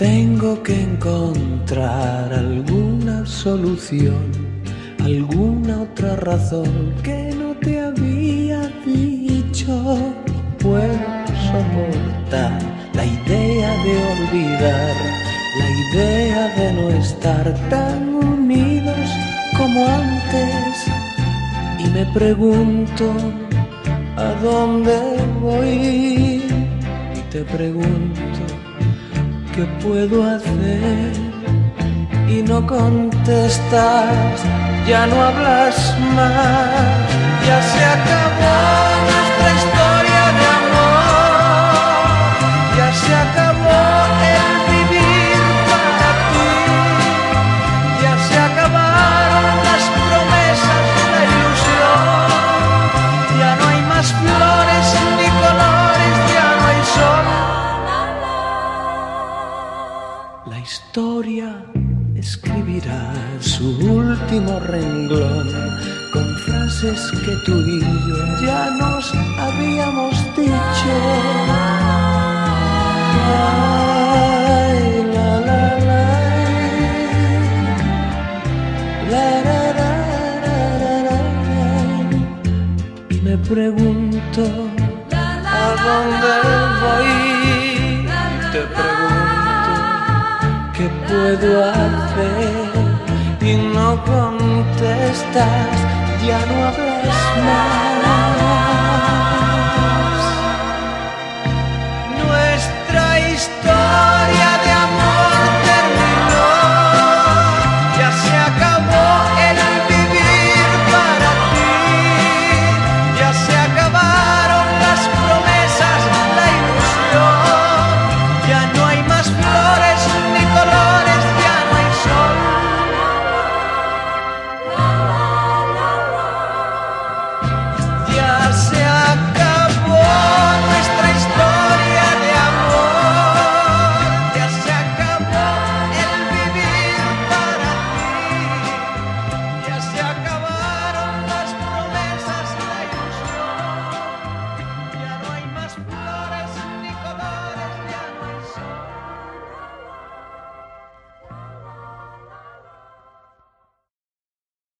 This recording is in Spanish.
Tengo que encontrar alguna solución, alguna otra razón que no te había dicho. Puedo soportar la idea de olvidar, la idea de no estar tan unidos como antes. Y me pregunto a dónde voy. Y te pregunto qué puedo hacer. Y no contestas, ya no hablas más, ya se acabó nuestra historia historia escribirá su último renglón con frases que tú y yo ya nos habíamos dicho. La, la, la, y me pregunto a dónde voy te pregunto qué puedo hacer y no contestas, ya no hablas más.